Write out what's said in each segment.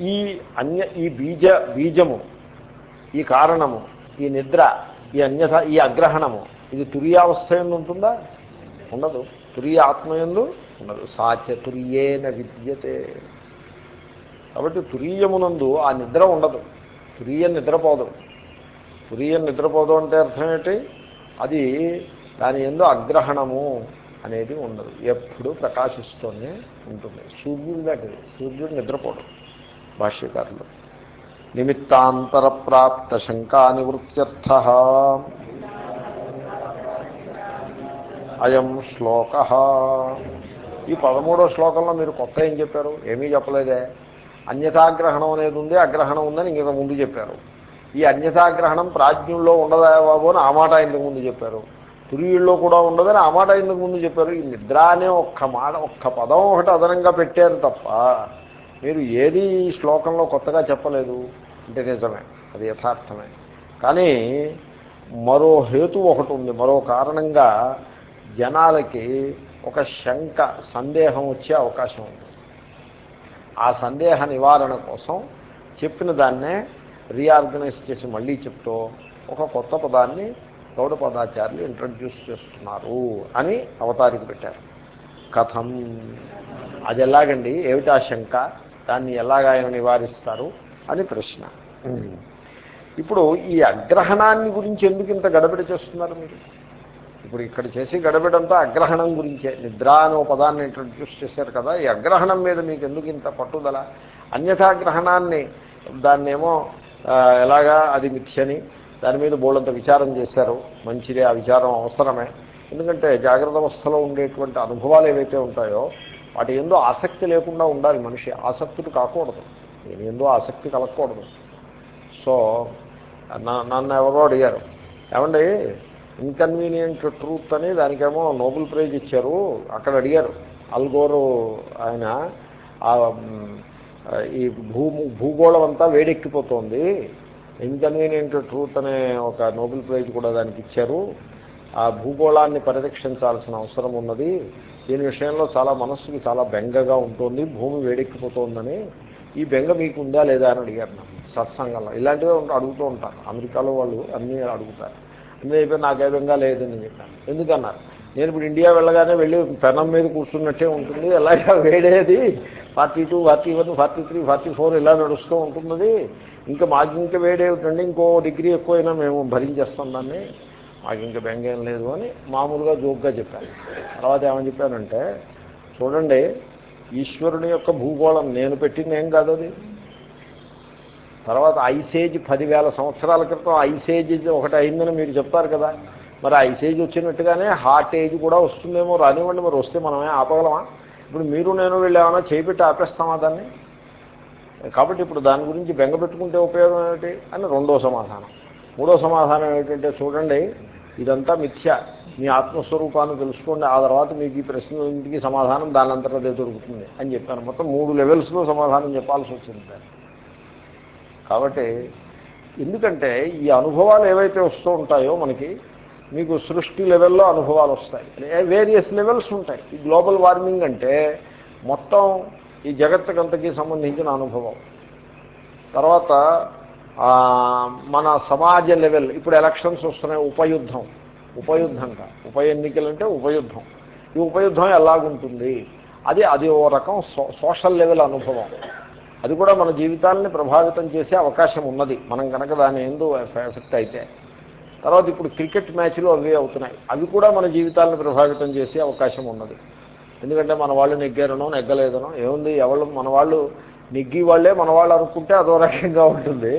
ఈ అన్య ఈ బీజ బీజము ఈ కారణము ఈ నిద్ర ఈ అన్యథ ఈ అగ్రహణము ఇది తురియావస్థ ఎందు ఉంటుందా? ఉండదు. తురియ ఆత్మయందు ఉండదు. సాచ తురియేన విద్యతే. కాబట్టి తురీయమునందు ఆ నిద్ర ఉండదు. తురీయం నిద్రపోదు. తురీయం నిద్రపోదు అంటే అర్థం ఏంటి? అది దాని ఎందు అగ్రహణము అనేది ఉండదు. ఎప్పుడు ప్రకాశిస్తూనే ఉంటుంది. సూర్యుడు లాంటిది సూర్యుడు నిద్రపోవడం భాష్యకారులు నిమిత్తాంతర ప్రాప్త శంకా నివృత్త్యర్థ అయం శ్లోక. ఈ పదమూడో శ్లోకంలో మీరు కొత్త ఏం చెప్పారు? ఏమీ చెప్పలేదే. అన్యథాగ్రహణం అనేది ఉంది అగ్రహణం ఉందని ఇంక ముందు చెప్పారు. ఈ అన్యథాగ్రహణం ప్రాజ్ఞంలో ఉండదా బాబు అని ఆ మాట ఇంతకు ముందు చెప్పారు. తురియుల్లో కూడా ఉండదని ఆ మాట ఇంతకు ముందు చెప్పారు. ఈ నిద్ర అనే ఒక్క మాట ఒక్క పదం ఒకటి అదనంగా పెట్టారు తప్ప మీరు ఏది ఈ శ్లోకంలో కొత్తగా చెప్పలేదు. అంటే నిజమే. అది యథార్థమే. కానీ మరో హేతు ఒకటి ఉంది. మరో కారణంగా జనాలకి ఒక శంక సందేహం వచ్చే అవకాశం ఉంది. ఆ సందేహ నివారణ కోసం చెప్పిన దాన్నే రీఆర్గనైజ్ చేసి మళ్ళీ చెప్తూ ఒక కొత్త పదాన్ని గౌడపదాచార్యులు ఇంట్రడ్యూస్ చేస్తున్నారు అని అవతారికి పెట్టారు. కథం. అది ఎలాగండి? ఏమిటా శంక? దాన్ని ఎలాగ ఆయన నివారిస్తారు అని ప్రశ్న. ఇప్పుడు ఈ అగ్రహణాన్ని గురించి ఎందుకు ఇంత గడబిడ చేస్తున్నారు మీరు? ఇప్పుడు ఇక్కడ చేసి గడబిడంతా అగ్రహణం గురించే. నిద్ర అనే ఒక పదాన్ని ఇంట్రడ్యూస్ చేశారు కదా. ఈ అగ్రహణం మీద మీకు ఎందుకు ఇంత పట్టుదల? అన్యథాగ్రహణాన్ని దాన్నేమో ఎలాగా అది మిథ్యని దాని మీద బోళ్ళంత విచారం చేశారు. మంచిదే ఆ విచారం అవసరమే. ఎందుకంటే జాగ్రత్త అవస్థలో ఉండేటువంటి అనుభవాలు ఏవైతే ఉంటాయో వాటి ఎందు ఆసక్తి లేకుండా ఉండాలి మనిషి. ఆసక్తుడు కాకూడదు. నేను ఎందు ఆసక్తి కలగకూడదు. సో నా- నన్ను ఎవరో అడిగారు. ఏమండి ఇన్కన్వీనియంట్ ట్రూత్ అని దానికేమో నోబెల్ ప్రైజ్ ఇచ్చారు. అక్కడ అడిగారు. అల్గోరు ఆయన ఈ భూ భూగోళం అంతా వేడెక్కిపోతుంది. ఇన్కన్వీనియంట్ ట్రూత్ అనే ఒక నోబెల్ ప్రైజ్ కూడా దానికి ఇచ్చారు. ఆ భూగోళాన్ని పరిరక్షించాల్సిన అవసరం ఉన్నది. దీని విషయంలో చాలా మనస్సుకి చాలా బెంగగా ఉంటుంది భూమి వేడెక్కిపోతుందని. ఈ బెంగ మీకు ఉందా లేదా అని అడిగారు నన్ను సత్సంగంలో. ఇలాంటివే అడుగుతూ ఉంటారు. అమెరికాలో వాళ్ళు అన్నీ అడుగుతారు. అన్నీ అయిపోయి నాకే బెంగ లేదని చెప్పాను ఎందుకన్నారు? నేను ఇప్పుడు ఇండియా వెళ్ళగానే వెళ్ళి పెనం మీద కూర్చున్నట్టే ఉంటుంది. అలాగే వేడేది? Forty two forty one forty three forty four ఇలా నడుస్తూ ఉంటున్నది. ఇంకా మాకు ఇంకా వేడేమిటండి? ఇంకో డిగ్రీ ఎక్కువైనా మేము భరించేస్తాం దాన్ని. మాకు ఇంకా బెంగ ఏం లేదు అని మామూలుగా జోక్గా చెప్పాను. తర్వాత ఏమని చెప్పానంటే చూడండి ఈశ్వరుని యొక్క భూగోళం నేను పెట్టింది ఏం కాదు అది? తర్వాత ఐసేజ్ పదివేల సంవత్సరాల క్రితం ఐసేజ్ ఒకటి అయిందని మీరు చెప్తారు కదా. మరి ఐసేజ్ వచ్చినట్టుగానే హార్ట్ ఏజ్ కూడా వస్తుందేమో రానివ్వండి మరి వస్తే మనమే ఆపగలమా? ఇప్పుడు మీరు నేను వెళ్ళి ఏమైనా చేపెట్టి ఆపేస్తామా దాన్ని? కాబట్టి ఇప్పుడు దాని గురించి బెంగ పెట్టుకుంటే ఉపయోగం ఏమిటి? అని రెండో సమాధానం. మూడో సమాధానం ఏమిటంటే చూడండి ఇదంతా మిథ్య. మీ ఆత్మస్వరూపాన్ని తెలుసుకోండి. ఆ తర్వాత మీకు ఈ ప్రశ్నలన్నింటికి సమాధానం దాని అంతటా అదే దొరుకుతుంది అని చెప్పాను. మొత్తం మూడు లెవెల్స్లో సమాధానం చెప్పాల్సి వచ్చింది దాన్ని. కాబట్టి ఎందుకంటే ఈ అనుభవాలు ఏవైతే వస్తూ ఉంటాయో మనకి మీకు సృష్టి లెవెల్లో అనుభవాలు వస్తాయి. వేరియస్ లెవెల్స్ ఉంటాయి. ఈ గ్లోబల్ వార్మింగ్ అంటే మొత్తం ఈ జగత్తుకంతకి సంబంధించిన అనుభవం. తర్వాత మన సమాజ లెవెల్ ఇప్పుడు ఎలక్షన్స్ వస్తున్నాయి ఉపయుద్ధం. ఉపయుద్ధంగా ఉప ఎన్నికలు అంటే ఉపయుద్ధం. ఈ ఉపయుద్ధం ఎలాగుంటుంది? అది అది ఓ రకం సో సోషల్ లెవెల్ అనుభవం. అది కూడా మన జీవితాలని ప్రభావితం చేసే అవకాశం ఉన్నది. మనం కనుక దాని ఎందు ఎఫెక్ట్ అయితే. తర్వాత ఇప్పుడు క్రికెట్ మ్యాచ్లు అవే అవుతున్నాయి. అవి కూడా మన జీవితాలను ప్రభావితం చేసే అవకాశం ఉన్నది. ఎందుకంటే మన వాళ్ళు నెగ్గారనో నెగ్గలేదనో ఏముంది? ఎవరు మన వాళ్ళు నెగ్గి వాళ్ళే మన వాళ్ళు అనుకుంటే అదో రకంగా ఉంటుంది.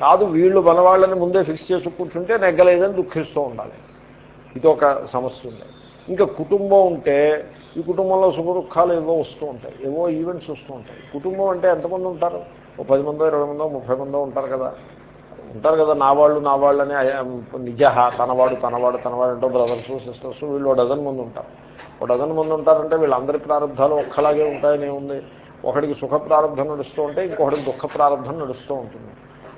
కాదు వీళ్ళు మనవాళ్ళని ముందే ఫిక్స్ చేసి కూర్చుంటే నెగ్గలేదని దుఃఖిస్తూ ఉండాలి. ఇది ఒక సమస్య ఉంది. ఇంకా కుటుంబం ఉంటే ఈ కుటుంబంలో సుఖదుఖాలు ఏవో వస్తూ ఉంటాయి. ఏవో ఈవెంట్స్ వస్తూ ఉంటాయి. కుటుంబం అంటే ఎంతమంది ఉంటారు? ఓ పది మందో ఇరవై మందో ముప్పై మందో ఉంటారు కదా. ఉంటారు కదా నా వాళ్ళు నా వాళ్ళని నిజహ తనవాడు తనవాడు తనవాడు అంటూ బ్రదర్స్ సిస్టర్స్ వీళ్ళు ఒక డజన్ మంది ఉంటారు. ఒక డజన్ మంది ఉంటారంటే వీళ్ళందరి ప్రారంభాలు ఒక్కలాగే ఉంటాయని ఉంది. ఒకడికి సుఖ ప్రారంభం నడుస్తూ ఉంటే ఇంకొకటికి దుఃఖ ప్రారంభం నడుస్తూ ఉంటుంది.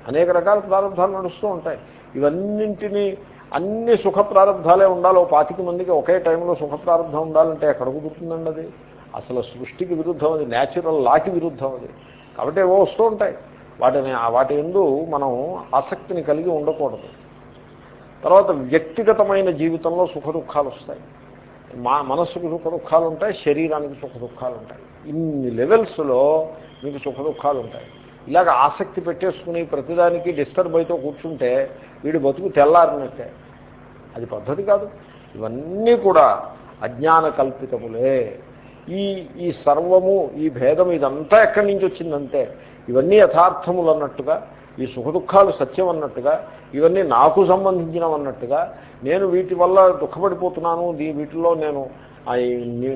అనేక రకాల ప్రారంభాలు నడుస్తూ ఉంటాయి. ఇవన్నింటినీ అన్ని సుఖ ప్రారంభాలే ఉండాలి. ఓ పాతిక మందికి ఒకే టైంలో సుఖ ప్రారంభం ఉండాలంటే ఎక్కడ కుదురుతుందండి అది? అసలు సృష్టికి విరుద్ధం అది న్యాచురల్ లాకి విరుద్ధం అది. కాబట్టి ఏవో వస్తూ ఉంటాయి. వాటిని వాటి ఎందు మనం ఆసక్తిని కలిగి ఉండకూడదు. తర్వాత వ్యక్తిగతమైన జీవితంలో సుఖ దుఃఖాలు వస్తాయి. మా మనస్సుకు సుఖ దుఃఖాలు ఉంటాయి శరీరానికి సుఖ దుఃఖాలు ఉంటాయి ఇన్ని లెవెల్స్లో మీకు సుఖ దుఃఖాలు ఉంటాయి ఇలాగ ఆసక్తి పెట్టేసుకుని ప్రతిదానికి డిస్టర్బ్ అయితే కూర్చుంటే వీడి బతుకు తెల్లారినట్టే. అది పద్ధతి కాదు. ఇవన్నీ కూడా అజ్ఞాన కల్పితములే. ఈ ఈ సర్వము ఈ భేదం ఇదంతా ఎక్కడి నుంచి వచ్చిందంటే ఇవన్నీ యథార్థములు అన్నట్టుగా ఈ సుఖ దుఃఖాలు సత్యం అన్నట్టుగా ఇవన్నీ నాకు సంబంధించినవన్నట్టుగా నేను వీటి వల్ల దుఃఖపడిపోతున్నాను దీ వీటిలో నేను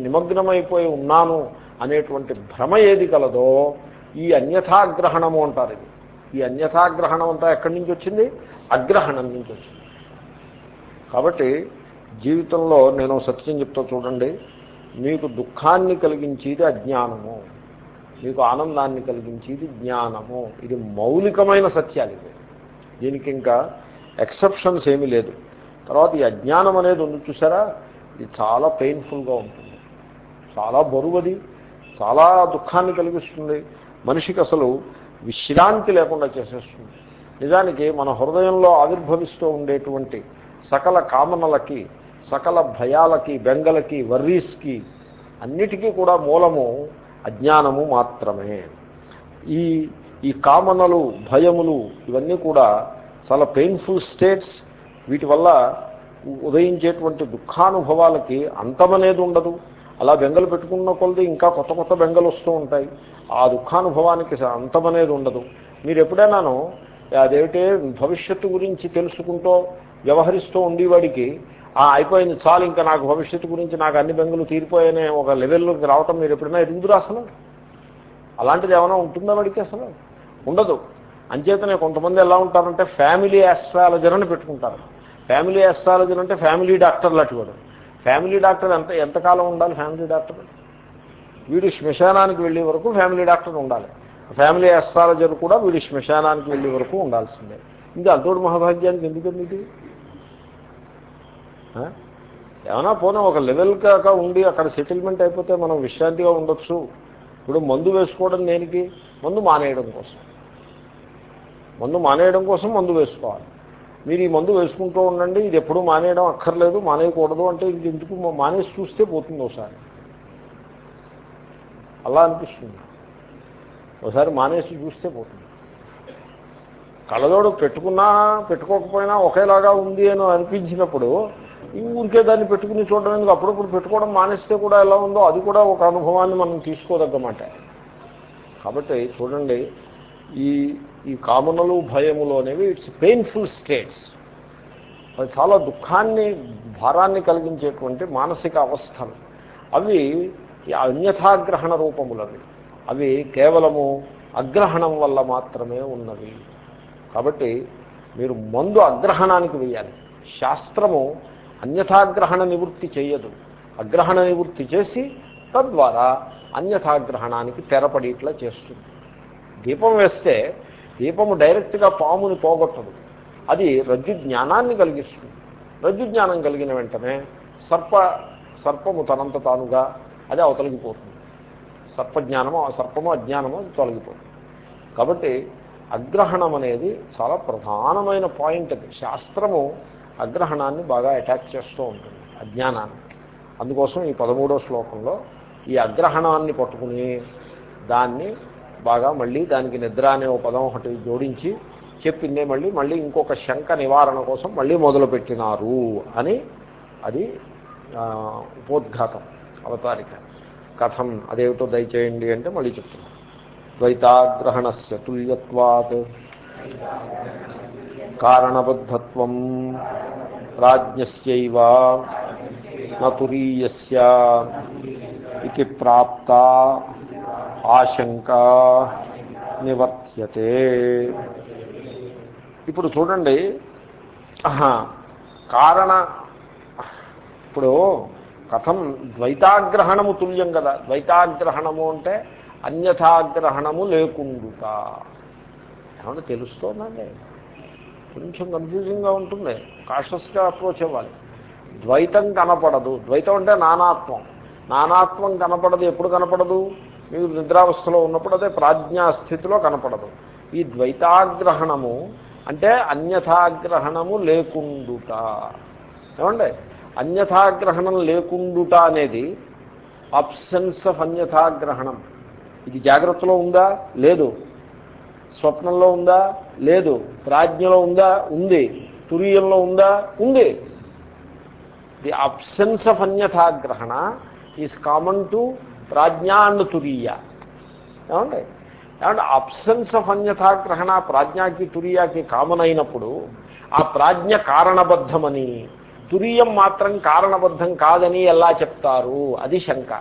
నిమగ్నమైపోయి ఉన్నాను అనేటువంటి భ్రమ ఏది కలదో ఈ అన్యథాగ్రహణము అంటారు ఇది. ఈ అన్యథాగ్రహణం అంతా ఎక్కడి నుంచి వచ్చింది? అగ్రహణం నుంచి వచ్చింది. కాబట్టి జీవితంలో నేను సత్యం చెప్తా చూడండి. మీకు దుఃఖాన్ని కలిగించేది అజ్ఞానము. మీకు ఆనందాన్ని కలిగించేది జ్ఞానము. ఇది మౌలికమైన సత్యాలు ఇది దీనికి ఇంకా ఎక్సెప్షన్స్ ఏమీ లేదు. తర్వాత ఈ అజ్ఞానం అనేది ఉంది చూసారా ఇది చాలా పెయిన్ఫుల్గా ఉంటుంది. చాలా బరువది చాలా దుఃఖాన్ని కలిగిస్తుంది. మనిషికి అసలు విశ్రాంతి లేకుండా చేసేస్తుంది. నిజానికి మన హృదయంలో ఆవిర్భవిస్తూ ఉండేటువంటి సకల కామనలకి సకల భయాలకి బెంగలకి వర్రీస్కి అన్నిటికీ కూడా మూలము అజ్ఞానము మాత్రమే. ఈ ఈ కామనలు భయములు ఇవన్నీ కూడా చాలా పెయిన్ఫుల్ స్టేట్స్ వీటి వల్ల ఉదయించేటువంటి దుఃఖానుభవాలకి అంతమనేది ఉండదు. అలా బెంగలు పెట్టుకున్న కొలది ఇంకా కొత్త కొత్త బెంగలు వస్తూ ఉంటాయి. ఆ దుఃఖానుభవానికి అంతమనేది ఉండదు. మీరు ఎప్పుడైనాను అదేమిటే భవిష్యత్తు గురించి తెలుసుకుంటూ వ్యవహరిస్తూ ఉండేవాడికి అయిపోయింది చాలు ఇంకా నాకు భవిష్యత్తు గురించి నాకు అన్ని బెంగలు తీరిపోయానే ఒక లెవెల్లోకి రావటం మీరు ఎప్పుడైనా ఎదుగుదురా అసలు? అలాంటిది ఏమైనా ఉంటుందా వాడికి అసలు? ఉండదు. అంచేతనే కొంతమంది ఎలా ఉంటారంటే ఫ్యామిలీ ఆస్ట్రాలజర్ అని పెట్టుకుంటారు. ఫ్యామిలీ ఆస్ట్రాలజర్ అంటే ఫ్యామిలీ డాక్టర్లు అటువాడు ఫ్యామిలీ డాక్టర్ ఎంత ఎంతకాలం ఉండాలి ఫ్యామిలీ డాక్టర్? వీడు శ్మశానానికి వెళ్ళే వరకు ఫ్యామిలీ డాక్టర్ ఉండాలి. ఫ్యామిలీ ఆస్ట్రాలజర్ కూడా వీడి శ్మశానానికి వెళ్ళే వరకు ఉండాల్సిందే. ఇంకా అంతోడు మహాభాగ్యానికి ఎందుకండి ఇది? ఏమైనా పోనీ ఒక లెవెల్ కాక ఉండి అక్కడ సెటిల్మెంట్ అయిపోతే మనం విశ్రాంతిగా ఉండొచ్చు. ఇప్పుడు మందు వేసుకోవడం దేనికి? మందు మానేయడం కోసం. మందు మానేయడం కోసం మందు వేసుకోవాలి. మీరు ఈ మందు వేసుకుంటూ ఉండండి ఇది ఎప్పుడూ మానేయడం అక్కర్లేదు మానేయకూడదు అంటే ఇది ఎందుకు మానేసి చూస్తే పోతుంది ఒకసారి. అలా అనిపిస్తుంది. ఒకసారి మానేసి చూస్తే పోతుంది. కళ్ళజోడు పెట్టుకున్నా పెట్టుకోకపోయినా ఒకేలాగా ఉంది అని అనిపించినప్పుడు ఈ ఊరికే దాన్ని పెట్టుకుని చూడడం ఎందుకు? అప్పుడప్పుడు పెట్టుకోవడం మానేస్తే కూడా ఎలా ఉందో అది కూడా ఒక అనుభవాన్ని మనం తీసుకోదగ్గమాట. కాబట్టి చూడండి ఈ ఈ కామనలు భయములు అనేవి ఇట్స్ పెయిన్ఫుల్ స్టేట్స్ అది చాలా దుఃఖాన్ని భారాన్ని కలిగించేటువంటి మానసిక అవస్థలు. అవి అన్యథాగ్రహణ రూపములవి. అవి అవి కేవలము అగ్రహణం వల్ల మాత్రమే ఉన్నవి. కాబట్టి మీరు మందు అగ్రహణానికి వెయ్యాలి. శాస్త్రము అన్యథాగ్రహణ నివృత్తి చేయదు. అగ్రహణ నివృత్తి చేసి తద్వారా అన్యథాగ్రహణానికి తెరపడిట్లా చేస్తుంది. దీపం వేస్తే దీపము డైరెక్ట్గా పాముని పోగొట్టదు. అది రజ్జు జ్ఞానాన్ని కలిగిస్తుంది. రజ్జు జ్ఞానం కలిగిన వెంటనే సర్ప సర్పము తనంత తానుగా అది అవతలిగిపోతుంది సర్పజ్ఞానము సర్పము అజ్ఞానము అది తొలగిపోతుంది. కాబట్టి అగ్రహణం అనేది చాలా ప్రధానమైన పాయింట్ అది. శాస్త్రము అగ్రహణాన్ని బాగా అటాక్ చేస్తూ ఉంటుంది అజ్ఞానాన్ని. అందుకోసం ఈ పదమూడో శ్లోకంలో ఈ అగ్రహణాన్ని పట్టుకుని దాన్ని బాగా మళ్ళీ దానికి నిద్ర అనే ఒక పదం ఒకటి జోడించి చెప్పిందే మళ్ళీ మళ్ళీ ఇంకొక శంక నివారణ కోసం మళ్ళీ మొదలుపెట్టినారు అని అది ఉపోద్ఘాతం అవతారిక. కథం అదేమిటో దయచేయండి అంటే మళ్ళీ చెప్తున్నాను. ద్వైతాగ్రహణస్య తుల్యత్వాత్. కారణబద్ధత్వం రాజ్ఞస్యైవ నతురీయస్య. ఇది ప్రాప్త ఆశంక నివర్త్యతే. ఇప్పుడు చూడండి. కారణ ఇప్పుడు కథం ద్వైతాగ్రహణము తుల్యం కదా. ద్వైతాగ్రహణము అంటే అన్యథాగ్రహణము లేకుండుట. ఏమన్నా తెలుస్తోందండి? కొంచెం కన్ఫ్యూజింగ్గా ఉంటుంది. కాషస్గా అప్రోచ్ అవ్వాలి. ద్వైతం కనపడదు. ద్వైతం అంటే నానాత్వం. నానాత్వం కనపడదు. ఎప్పుడు కనపడదు? మీకు నిద్రావస్థలో ఉన్నప్పుడు అదే ప్రాజ్ఞాస్థితిలో కనపడదు. ఈ ద్వైతాగ్రహణము అంటే అన్యథాగ్రహణము లేకుండుట. ఏమండి? అన్యథాగ్రహణం లేకుండుట అనేది అబ్సెన్స్ ఆఫ్ అన్యథాగ్రహణం. ఇది జాగ్రత్తలో ఉందా? లేదు. స్వప్నంలో ఉందా? లేదు. ప్రాజ్ఞలో ఉందా? ఉంది. తురియంలో ఉందా? ఉంది. ది అబ్సెన్స్ ఆఫ్ అన్యథాగ్రహణ ఈజ్ కామన్ టు ప్రాజ్ఞాన్ అండ్ తురీయ. ఏమండి? ఏమంటే అబ్సెన్స్ ఆఫ్ అన్యథాగ్రహణ ప్రాజ్ఞాకి తురియాకి కామన్ అయినప్పుడు ఆ ప్రాజ్ఞ కారణబద్ధమని తురియం మాత్రం కారణబద్ధం కాదని ఎలా చెప్తారు? అది శంక.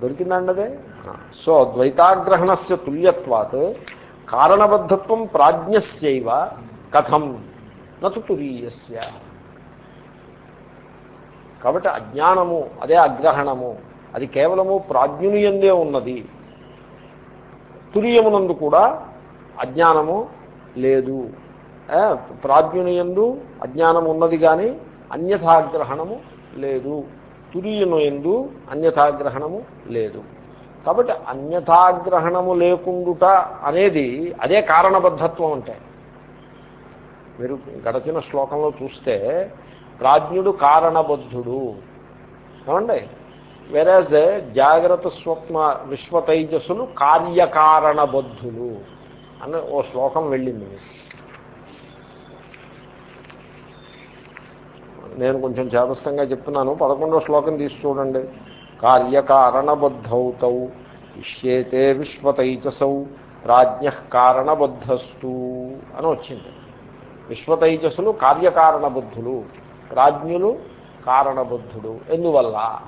దొరికిందండి అదే? సో ద్వైతాగ్రహణస్య తుల్యత్వాత్ కారణబద్ధత్వం ప్రాజ్ఞస్యవ కథం నతు తురీయస్య. కాబట్టి అజ్ఞానము అదే అగ్రహణము అది కేవలము ప్రాజ్ఞునియందే ఉన్నది. తుర్యమునందు కూడా అజ్ఞానము లేదు. ప్రాజ్ఞునియందు అజ్ఞానం ఉన్నది కానీ అన్యథాగ్రహణము లేదు. తురియును ఎందు అన్యథాగ్రహణము లేదు. కాబట్టి అన్యథాగ్రహణము లేకుండుట అనేది అదే కారణబద్ధత్వం అంటే. మీరు గడచిన శ్లోకంలో చూస్తే ప్రాజ్ఞుడు కారణబద్ధుడు. ఏమండి? వెరాజ్ జాగ్రత్త స్వప్న విశ్వతైజస్సులు కార్యకారణబద్ధులు అని ఓ శ్లోకం వెళ్ళింది. నేను కొంచెం చేతస్థంగా చెప్తున్నాను. పదకొండో శ్లోకం తీసి చూడండి. కార్యకారణబద్ధౌతౌ ఇష్యేతే విశ్వతైజసౌ ప్రాజ్ఞ కారణబద్ధస్తు అని వచ్చింది. విశ్వతైజస్సులు కార్యకారణబద్ధులు. ప్రాజ్ఞులు కారణబుద్ధుడు. ఎందువల్ల?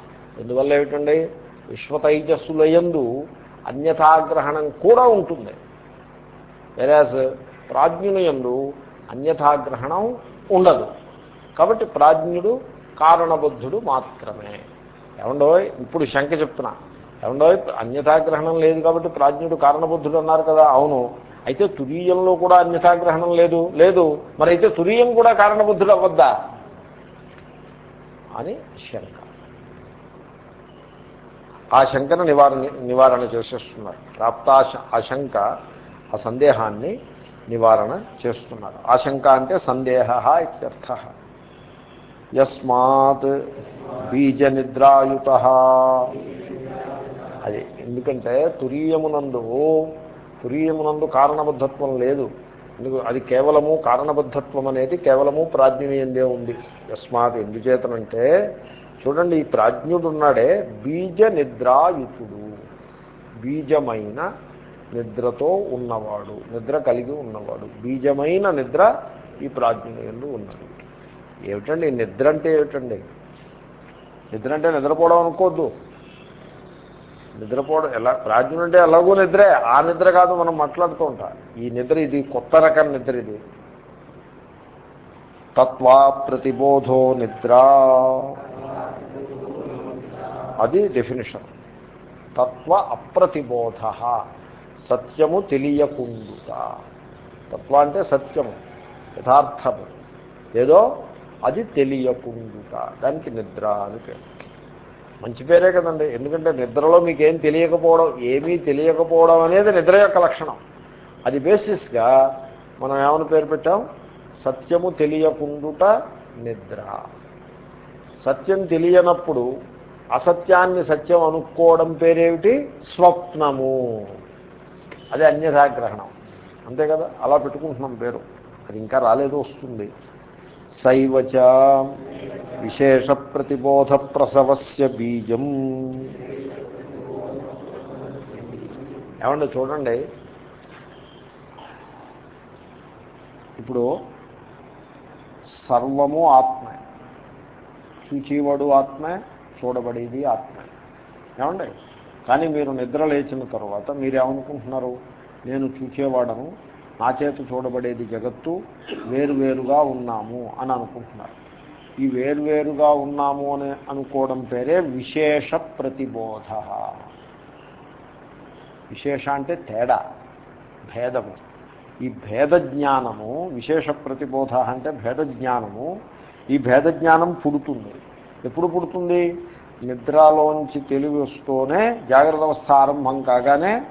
ఎందువల్ల ఏమిటండి? విశ్వతైజస్సులయందు అన్యథాగ్రహణం కూడా ఉంటుంది. వెరాజ్ ప్రాజ్ఞుని అన్యథాగ్రహణం ఉండదు. కాబట్టి ప్రాజ్ఞుడు కారణబుద్ధుడు మాత్రమే. ఏమండో ఇప్పుడు శంక చెప్తున్నా. ఏమండో అన్యథాగ్రహణం లేదు కాబట్టి ప్రాజ్ఞుడు కారణబుద్ధుడు అన్నారు కదా. అవును. అయితే తురీయంలో కూడా అన్యథాగ్రహణం లేదు. లేదు. మరి అయితే తురీయం కూడా కారణబుద్ధుడు అవ్వద్దా? అని శంక. ఆ శంకను నివారణ నివారణ చేసేస్తున్నారు. ప్రాప్తాశ ఆశంక ఆ సందేహాన్ని నివారణ చేస్తున్నారు. ఆశంక అంటే సందేహ ఇత్యర్థ. యస్మాత్ బీజ నిద్రాయుత అది ఎందుకంటే తురీయమునందు తురీయమునందు కారణబద్ధత్వం లేదు. ఎందుకు? అది కేవలము కారణబద్ధత్వం అనేది కేవలము ప్రాజ్ఞనీయందే ఉంది. యస్మాత్ ఎందుచేతనంటే చూడండి ఈ ప్రాజ్ఞుడు ఉన్నాడే బీజ నిద్రాయుతుడు బీజమైన నిద్రతో ఉన్నవాడు నిద్ర కలిగి ఉన్నవాడు. బీజమైన నిద్ర ఈ ప్రాజ్ఞుని ఉన్నాడు ఏమిటండి? నిద్ర అంటే ఏమిటండి? నిద్ర అంటే నిద్రపోవడం అనుకోవద్దు. నిద్రపోవడం ఎలా? రాజ్యం అంటే ఎలాగో నిద్రే. ఆ నిద్ర కాదు మనం మాట్లాడుతూ ఉంటాం. ఈ నిద్ర ఇది కొత్త రకం నిద్ర ఇది. తత్వా ప్రతిబోధో నిద్ర. అది డెఫినేషన్ తత్వ అప్రతిబోధ. సత్యము తెలియకుండుట. తత్వ అంటే సత్యము యథార్థము. ఏదో అది తెలియకుండుట. దానికి నిద్ర అని పేరు. మంచి పేరే కదండి. ఎందుకంటే నిద్రలో మీకేం తెలియకపోవడం ఏమీ తెలియకపోవడం అనేది నిద్ర యొక్క లక్షణం. అది బేసిస్గా మనం ఏమని పేరు పెట్టాం? సత్యము తెలియకుండుట నిద్ర. సత్యం తెలియనప్పుడు అసత్యాన్ని సత్యం అనుకోవడం పేరేమిటి? స్వప్నము. అది అన్యథాగ్రహణం అంతే కదా? అలా పెట్టుకుంటున్నాం పేరు. అది ఇంకా రాలేదు వస్తుంది. సైవచ విశేష ప్రతిబోధ ప్రసవస్య బీజం. ఏమండి చూడండి. ఇప్పుడు సర్వము ఆత్మే. చూచేవాడు ఆత్మే చూడబడేది ఆత్మే. ఏమండి? కానీ మీరు నిద్ర లేచిన తర్వాత మీరేమనుకుంటున్నారు? నేను చూచేవాడను నా చేత చూడబడేది జగత్తు వేరువేరుగా ఉన్నాము అని అనుకుంటున్నారు. ఈ వేరువేరుగా ఉన్నాము అని అనుకోవడం పేరే విశేష ప్రతిబోధ. విశేష అంటే తేడా భేదము. ఈ భేద జ్ఞానము విశేష ప్రతిబోధ అంటే భేద జ్ఞానము ఈ భేద జ్ఞానం పుడుతుంది. ఎప్పుడు పుడుతుంది? నిద్రలోంచి తెలివి వస్తూనే జాగ్రత్త అవస్థ ఆరంభం కాగానే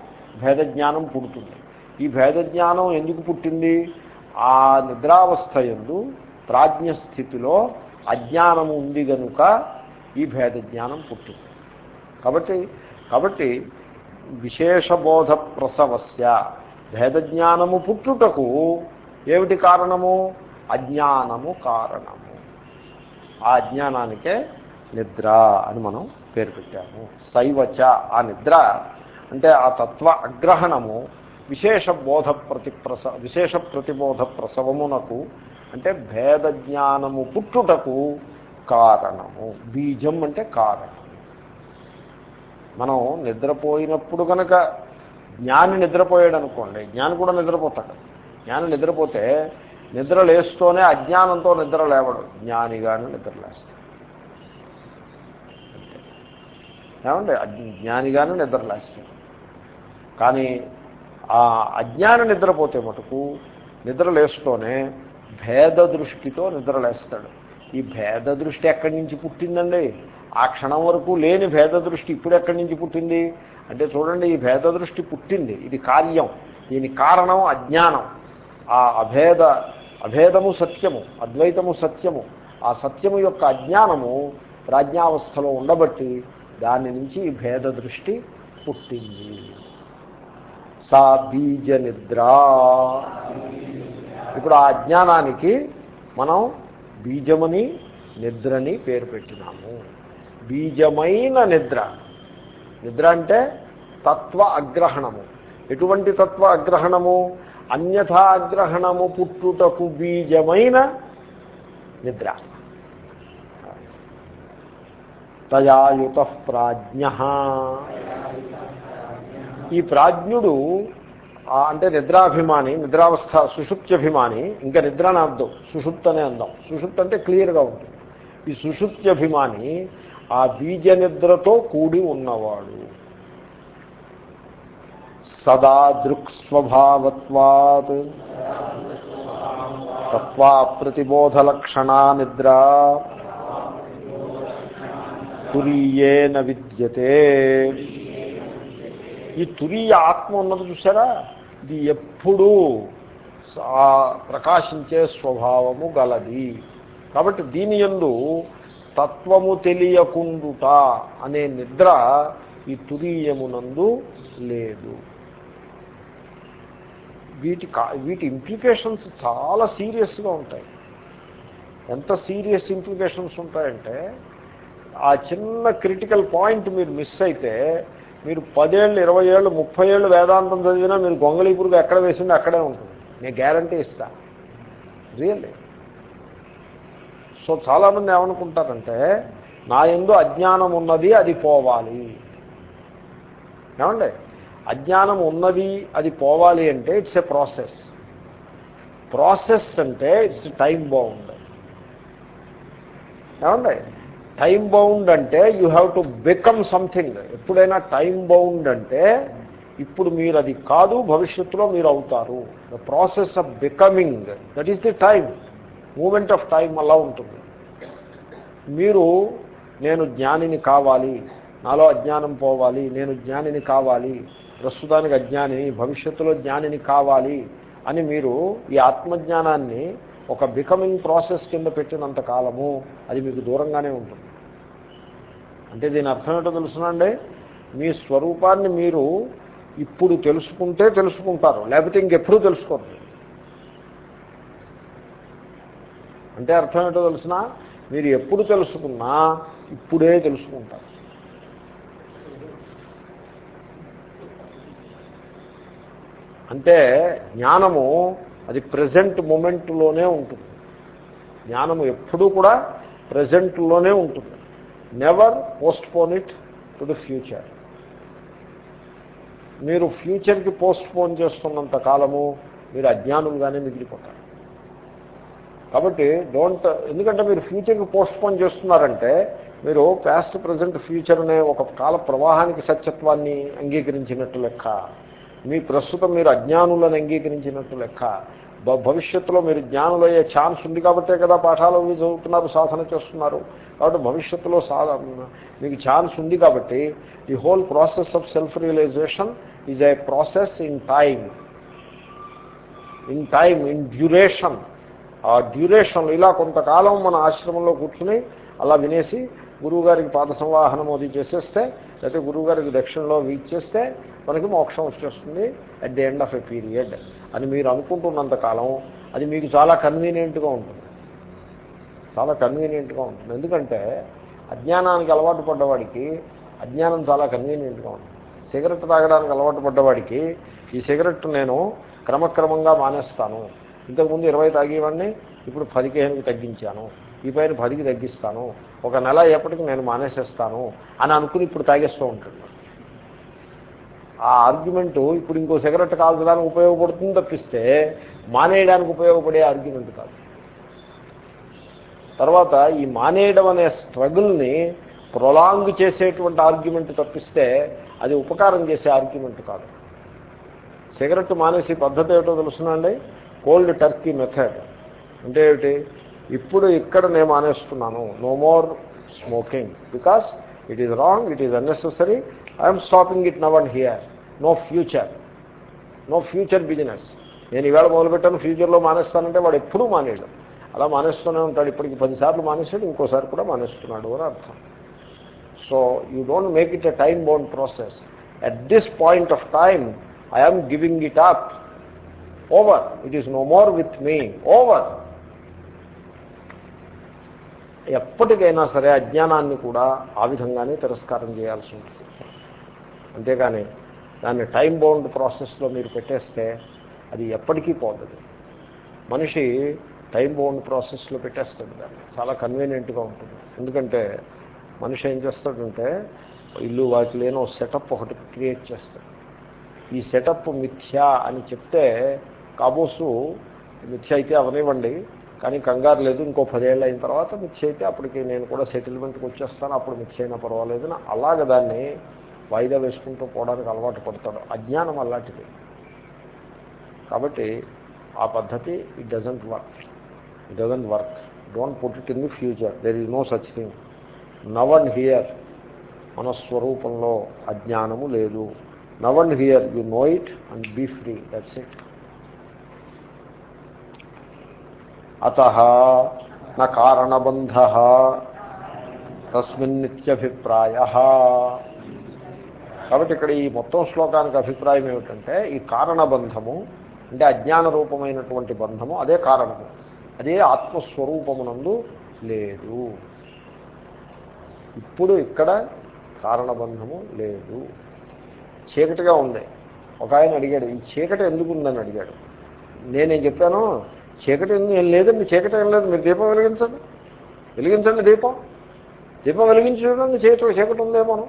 భేదజ్ఞానం పుడుతుంది. ఈ భేదజ్ఞానం ఎందుకు పుట్టింది? ఆ నిద్రావస్థ ఎందు ప్రాజ్ఞస్థితిలో అజ్ఞానము ఉంది గనుక ఈ భేదజ్ఞానం పుట్టింది. కాబట్టి కాబట్టి విశేషబోధ ప్రసవస్య భేదజ్ఞానము పుట్టుటకు ఏమిటి కారణము? అజ్ఞానము కారణము. ఆ అజ్ఞానానికే నిద్ర అని మనం పేరు పెట్టాము. శైవచ ఆ నిద్ర అంటే ఆ తత్వ అగ్రహణము విశేష బోధ ప్రతి ప్రస విశేష ప్రతిబోధ ప్రసవమునకు అంటే భేద జ్ఞానము పుట్టుటకు కారణము. బీజం అంటే కారణం. మనం నిద్రపోయినప్పుడు కనుక జ్ఞాని నిద్రపోయాడు అనుకోండి జ్ఞాని కూడా నిద్రపోతాడు. జ్ఞాని నిద్రపోతే నిద్ర లేస్తూనే అజ్ఞానంతో నిద్ర లేవడు. జ్ఞానిగానే నిద్ర లేస్తాడు. ఏమండి? జ్ఞానిగానే నిద్ర లేస్తాడు. కానీ ఆ అజ్ఞాన నిద్రపోతే మటుకు నిద్ర లేస్తూనే భేద దృష్టితో నిద్రలేస్తాడు ఈ భేద దృష్టి ఎక్కడి నుంచి పుట్టిందండి? ఆ క్షణం వరకు లేని భేద దృష్టి ఇప్పుడు ఎక్కడి నుంచి పుట్టింది? అంటే చూడండి ఈ భేద దృష్టి పుట్టింది. ఇది కార్యం. దీని కారణం అజ్ఞానం. ఆ అభేద అభేదము సత్యము అద్వైతము సత్యము. ఆ సత్యము యొక్క అజ్ఞానము ప్రాజ్ఞావస్థలో ఉండబట్టి దాని నుంచి ఈ భేద దృష్టి పుట్టింది. సా బీజ నిద్ర. ఇప్పుడు ఆ అజ్ఞానానికి మనం బీజమని నిద్రని పేరు పెట్టినాము. బీజమైన నిద్ర. నిద్ర అంటే తత్వ అగ్రహణము. ఎటువంటి తత్వ అగ్రహణము? అన్యథాగ్రహణము పుట్టుటకు బీజమైన నిద్ర. తయాయుత ప్రాజ్ఞ. ఈ ప్రాజ్ఞుడు అంటే నిద్రాభిమాని నిద్రావస్థ సుషుప్త్యభిమాని ఇంకా నిద్ర అని అర్థం సుషుప్త అనే అందాం. సుషుప్త అంటే క్లియర్గా ఉంటుంది ఈ సుషుప్త్యభిమాని ఆ బీజ నిద్రతో కూడి ఉన్నవాడు. సదా దృక్స్వభావత్వాత్ తత్వా ప్రతిబోధలక్షణా నిద్ర తురీయేన విద్యతే. ఈ తురీయ ఆత్మ ఉన్నది చూసారా ఇది ఎప్పుడూ ప్రకాశించే స్వభావము గలది. కాబట్టి దీని ఎందు తత్వము తెలియకుండుట అనే నిద్ర ఈ తురీయమునందు లేదు. వీటి వీటి ఇంప్లికేషన్స్ చాలా సీరియస్గా ఉంటాయి. ఎంత సీరియస్ ఇంప్లికేషన్స్ ఉంటాయంటే ఆ చిన్న క్రిటికల్ పాయింట్ మీరు మిస్ అయితే మీరు పదేళ్ళు ఇరవై ఏళ్ళు ముప్పై ఏళ్ళు వేదాంతం చదివినా మీరు గొంగళీపురుగు ఎక్కడ వేసింది అక్కడే ఉంటుంది. నేను గ్యారంటీ ఇస్తా. రియల్లీ సో చాలామంది ఏమనుకుంటారంటే నా ఎందు అజ్ఞానం ఉన్నది అది పోవాలి. ఏమండి? అజ్ఞానం ఉన్నది అది పోవాలి అంటే ఇట్స్ ఎ ప్రాసెస్ ప్రాసెస్ అంటే ఇట్స్ టైం బాగుంది ఏమండి? టైం బౌండ్ అంటే you have to become something. ఎప్పుడైనా టైం బౌండ్ అంటే ఇప్పుడు మీరు అది కాదు భవిష్యత్తులో మీరు అవుతారు. The process of becoming that is the time moment of time అలా ఉంటుంది. మీరు నేను జ్ఞానిని కావాలి నాలో అజ్ఞానం పోవాలి నేను జ్ఞానిని కావాలి ప్రస్తుతానికి అజ్ఞానిని భవిష్యత్తులో జ్ఞానిని కావాలి అని మీరు ఈ ఆత్మజ్ఞానాన్ని ఒక బికమింగ్ ప్రాసెస్ కింద పెట్టినంత కాలము అది మీకు దూరంగానే ఉంటుంది. అంటే దీని అర్థం ఏంటో తెలుసునండి మీ స్వరూపాన్ని మీరు ఇప్పుడు తెలుసుకుంటే తెలుసుకుంటారు లేకపోతే ఇంకెప్పుడూ తెలుసుకోరు. అంటే అర్థం ఏంటో తెలిసిన? మీరు ఎప్పుడు తెలుసుకున్నా ఇప్పుడే తెలుసుకుంటారు. అంటే జ్ఞానము అది ప్రజెంట్ మూమెంట్లోనే ఉంటుంది. జ్ఞానము ఎప్పుడూ కూడా ప్రజెంట్లోనే ఉంటుంది. Never postpone it to the future మీరు ఫ్యూచర్కి పోస్ట్పోన్ చేస్తున్నంత కాలము మీరు అజ్ఞానులుగానే మిగిలిపోతారు. కాబట్టి డోంట్ ఎందుకంటే మీరు ఫ్యూచర్కి పోస్ట్పోన్ చేస్తున్నారంటే మీరు పాస్ట్ ప్రజెంట్ ఫ్యూచర్ అనే ఒక కాల ప్రవాహానికి సత్యత్వాన్ని అంగీకరించినట్టు లెక్క. మీ ప్రస్తుతం మీరు అజ్ఞానులను అంగీకరించినట్టు లెక్క. భవిష్యత్తులో మీరు జ్ఞానులయ్యే ఛాన్స్ ఉంది కాబట్టే కదా పాఠాలు అవి చదువుతున్నారు సాధన చేస్తున్నారు. కాబట్టి భవిష్యత్తులో సాధన మీకు ఛాన్స్ ఉంది కాబట్టి the whole process of self realization is a process in time. In time in duration. ఆ డ్యూరేషన్ ఇలా కొంతకాలం మన ఆశ్రమంలో కూర్చుని అలా వినేసి గురువుగారికి పాద సంవాహనం అది చేసేస్తే లేకపోతే గురువుగారికి దక్షిణలో వీచ్ చేస్తే మనకి మోక్షం వచ్చేస్తుంది at the end of a period అని మీరు అనుకుంటున్నంత కాలం అది మీకు చాలా కన్వీనియంట్గా ఉంటుంది. చాలా కన్వీనియంట్గా ఉంటుంది. ఎందుకంటే అజ్ఞానానికి అలవాటు పడ్డవాడికి అజ్ఞానం చాలా కన్వీనియంట్గా ఉంటుంది. సిగరెట్ తాగడానికి అలవాటు పడ్డవాడికి ఈ సిగరెట్ నేను క్రమక్రమంగా మానేస్తాను. ఇంతకుముందు ఇరవై తాగేవాడిని ఇప్పుడు పదికేహనికి తగ్గించాను. ఈ పైన పదికి తగ్గిస్తాను. ఒక నెల ఎప్పటికి నేను మానేసేస్తాను అని అనుకుని ఇప్పుడు తాగేస్తూ ఉంటాడు. ఆ ఆర్గ్యుమెంటు ఇప్పుడు ఇంకో సిగరెట్ కాల్చడానికి ఉపయోగపడుతుంది తప్పిస్తే మానేయడానికి ఉపయోగపడే ఆర్గ్యుమెంట్ కాదు. తర్వాత ఈ మానేయడం అనే స్ట్రగుల్ని ప్రొలాంగ్ చేసేటువంటి ఆర్గ్యుమెంట్ తప్పిస్తే అది ఉపకారం చేసే ఆర్గ్యుమెంట్ కాదు. సిగరెట్ మానేసి పద్ధతి ఏటో తెలుసునండి కోల్డ్ టర్కీ మెథడ్ అంటే ఏమిటి? ఇప్పుడు ఇక్కడ నేను మానేస్తున్నాను. No more smoking because it is wrong it is unnecessary I'm stopping it now and here no future no future business నేను ఈవేళ మొదలుపెట్టాను ఫ్యూచర్లో మానేస్తానంటే వాడు ఎప్పుడూ మానేడు అలా మానేస్తూనే ఉంటాడు. ఇప్పటికి పదిసార్లు మానేసాడు ఇంకోసారి కూడా మానేస్తున్నాడు అని అర్థం. So you don't make it a time bound process at this point of time I'm giving it up over it is no more with me over ఎప్పటికైనా సరే అజ్ఞానాన్ని కూడా ఆ విధంగానే తిరస్కారం చేయాల్సి ఉంటుంది. అంతేగాని దాన్ని టైం బౌండ్ ప్రాసెస్లో మీరు పెట్టేస్తే అది ఎప్పటికీ పోతుంది మనిషి టైం బౌండ్ ప్రాసెస్లో పెట్టేస్తాడు దాన్ని. చాలా కన్వీనియంట్గా ఉంటుంది. ఎందుకంటే మనిషి ఏం చేస్తాడంటే ఇల్లు వాకిలేనో సెటప్ ఒకటి క్రియేట్ చేస్తాడు. ఈ సెటప్ మిథ్యా అని చెప్తే కాబోసు మిథ్య అయితే అవనివ్వండి కానీ కంగారు లేదు ఇంకో పదేళ్ళు అయిన తర్వాత మిక్స్ అయితే అప్పటికి నేను కూడా సెటిల్మెంట్కి వచ్చేస్తాను అప్పుడు మిక్స్ అయినా పర్వాలేదు అలాగ దాన్ని వాయిదా వేసుకుంటూ పోవడానికి అలవాటు పడతాడు. అజ్ఞానం అలాంటిది. కాబట్టి ఆ పద్ధతి it doesn't work it doesn't work don't put it in the future there is no such thing now and here మనస్వరూపంలో అజ్ఞానము లేదు. Now and here you know it and be free that's it అత నారణబంధ తస్మిన్నిత్యభిప్రాయ. కాబట్టి ఇక్కడ ఈ మొత్తం శ్లోకానికి అభిప్రాయం ఏమిటంటే ఈ కారణబంధము అంటే అజ్ఞాన రూపమైనటువంటి బంధము అదే కారణము. అదే ఆత్మస్వరూపమునందు లేదు. ఇప్పుడు ఇక్కడ కారణబంధము లేదు. చీకటిగా ఉంది. ఒక ఆయన అడిగాడు ఈ చీకటి ఎందుకు ఉందని అడిగాడు? నేనేం చెప్పాను? చీకటి ఎందుకు ఏం లేదండి చీకటి ఏం లేదు. మీరు దీపం వెలిగించండి. వెలిగించండి దీపం. దీపం వెలిగించి చూడండి చీకటి చీకటి ఉందేమో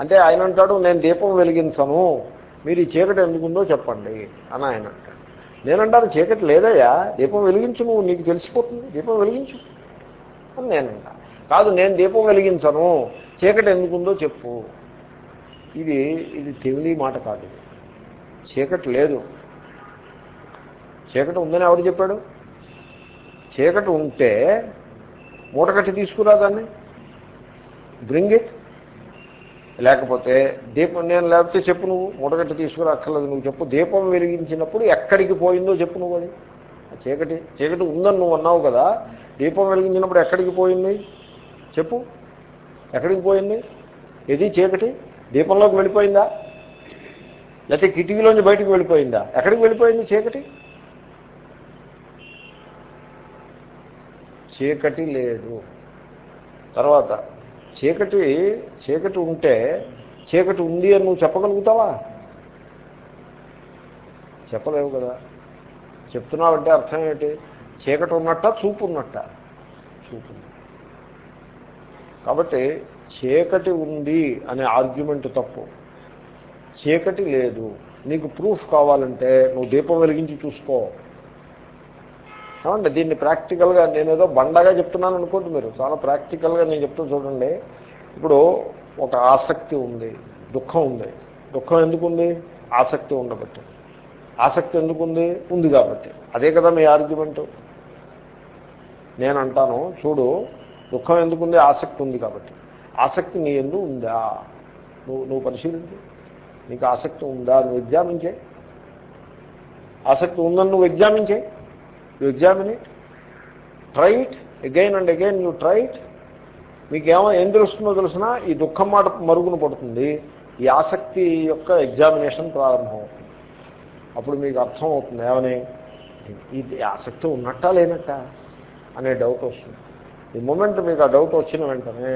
అంటే ఆయన అంటాడు నేను దీపం వెలిగించను. మీరు ఈ చీకటి ఎందుకుందో చెప్పండి. అని ఆయన అంటాడు. నేనంటాను చీకటి లేదయ్యా. దీపం వెలిగించు నువ్వు నీకు తెలిసిపోతుంది. దీపం వెలిగించు. అని నేనంటా కాదు నేను దీపం వెలిగించను. చీకటి ఎందుకుందో చెప్పు. ఇది ఇది తెలివి మాట కాదు. చీకటి లేదు. చీకటి ఉందని ఎవరు చెప్పాడు? చీకటి ఉంటే మూటకట్టి తీసుకురా దాన్ని. బ్రింగ్ ఇట్ లేకపోతే దీపం నేను లేకపోతే చెప్పు నువ్వు. మూటగట్టి తీసుకురా అక్కర్లేదు నువ్వు చెప్పు. దీపం వెలిగించినప్పుడు ఎక్కడికి పోయిందో చెప్పు నువ్వు అది. చీకటి చీకటి ఉందని నువ్వు అన్నావు కదా దీపం వెలిగించినప్పుడు ఎక్కడికి పోయింది? చెప్పు. ఎక్కడికి పోయింది? ఇది చీకటి? దీపంలోకి వెళ్ళిపోయిందా? లేకపోతే కిటికీలోంచి బయటకు వెళ్ళిపోయిందా? ఎక్కడికి వెళ్ళిపోయింది చీకటి? చీకటి లేదు. తర్వాత చీకటి చీకటి ఉంటే చీకటి ఉంది అని నువ్వు చెప్పగలుగుతావా? చెప్పలేవు కదా. చెప్తున్నావంటే అర్థం ఏంటి? చీకటి ఉన్నట్ట చూపు ఉన్నట్ట. చూపు కాబట్టి చీకటి ఉంది అనే ఆర్గ్యుమెంట్ తప్పు. చీకటి లేదు. నీకు ప్రూఫ్ కావాలంటే నువ్వు దీపం వెలిగించి చూసుకో. ఏమంటే దీన్ని ప్రాక్టికల్గా నేనేదో బండగా చెప్తున్నాను అనుకోండి మీరు. చాలా ప్రాక్టికల్గా నేను చెప్తూ చూడండి. ఇప్పుడు ఒక ఆసక్తి ఉంది దుఃఖం ఉంది. దుఃఖం ఎందుకుంది? ఆసక్తి ఉండబట్టి. ఆసక్తి ఎందుకుంది? ఉంది కాబట్టి. అదే కదా మీ ఆర్గ్యుమెంటు నేను అంటాను చూడు దుఃఖం ఎందుకుంది? ఆసక్తి ఉంది కాబట్టి. ఆసక్తి నీ ఎందు ఉందా? నువ్వు నువ్వు పరిశీలించు. నీకు ఆసక్తి ఉందా? నువ్వు ఎగ్జామించే ఆసక్తి ఉందని నువ్వు ఎగ్జామించే you examine it try it again and again you try it మీకేమో ఏం తెలుస్తుందో తెలిసినా ఈ దుఃఖం మాట మరుగున పడుతుంది. ఈ ఆసక్తి యొక్క ఎగ్జామినేషన్ ప్రారంభమవుతుంది అప్పుడు మీకు అర్థం అవుతుంది ఏమని? ఇది ఆసక్తి ఉన్నట్టా లేనట్టా అనే డౌట్ వస్తుంది. ఈ మూమెంట్ మీకు ఆ డౌట్ వచ్చిన వెంటనే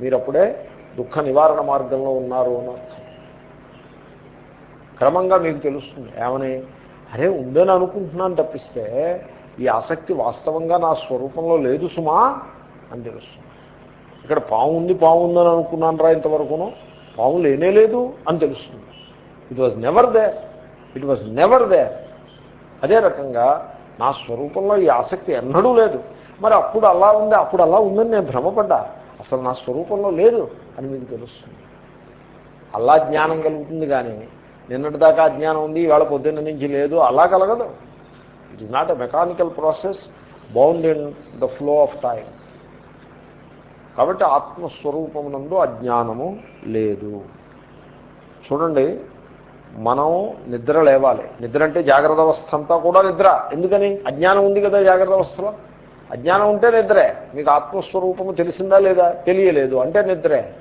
మీరు అప్పుడే దుఃఖ నివారణ మార్గంలో ఉన్నారు అని అర్థం. క్రమంగా మీకు తెలుస్తుంది. ఏమని? అరే ఉందని అనుకుంటున్నాను తప్పిస్తే ఈ ఆసక్తి వాస్తవంగా నా స్వరూపంలో లేదు సుమా అని తెలుస్తుంది. ఇక్కడ పాము ఉంది పాము ఉందని అనుకున్నాను రా ఇంతవరకును. పాము లేనే లేదు అని తెలుస్తుంది. It was never they it was never they అదే రకంగా నా స్వరూపంలో ఈ ఆసక్తి ఎన్నడూ లేదు. మరి అప్పుడు అలా ఉంది అప్పుడు అలా ఉందని నేను భ్రమపడ్డా. అసలు నా స్వరూపంలో లేదు అని మీకు తెలుస్తుంది. అలా జ్ఞానం కలుగుతుంది కానీ నిన్నటిదాకా అజ్ఞానం ఉంది ఇవాళ పొద్దున్న నుంచి లేదు అలా కలగదు. It is not a mechanical process bound in the flow of time కాబట్టి ఆత్మస్వరూపమునందు అజ్ఞానము లేదు. చూడండి మనం నిద్ర లేవాలి. నిద్ర అంటే జాగ్రత్త అవస్థ అంతా కూడా నిద్ర. ఎందుకని? అజ్ఞానం ఉంది కదా జాగ్రత్త అవస్థలో? అజ్ఞానం ఉంటే నిద్రే. మీకు ఆత్మస్వరూపము తెలిసిందా లేదా? తెలియలేదు. అంటే నిద్రే.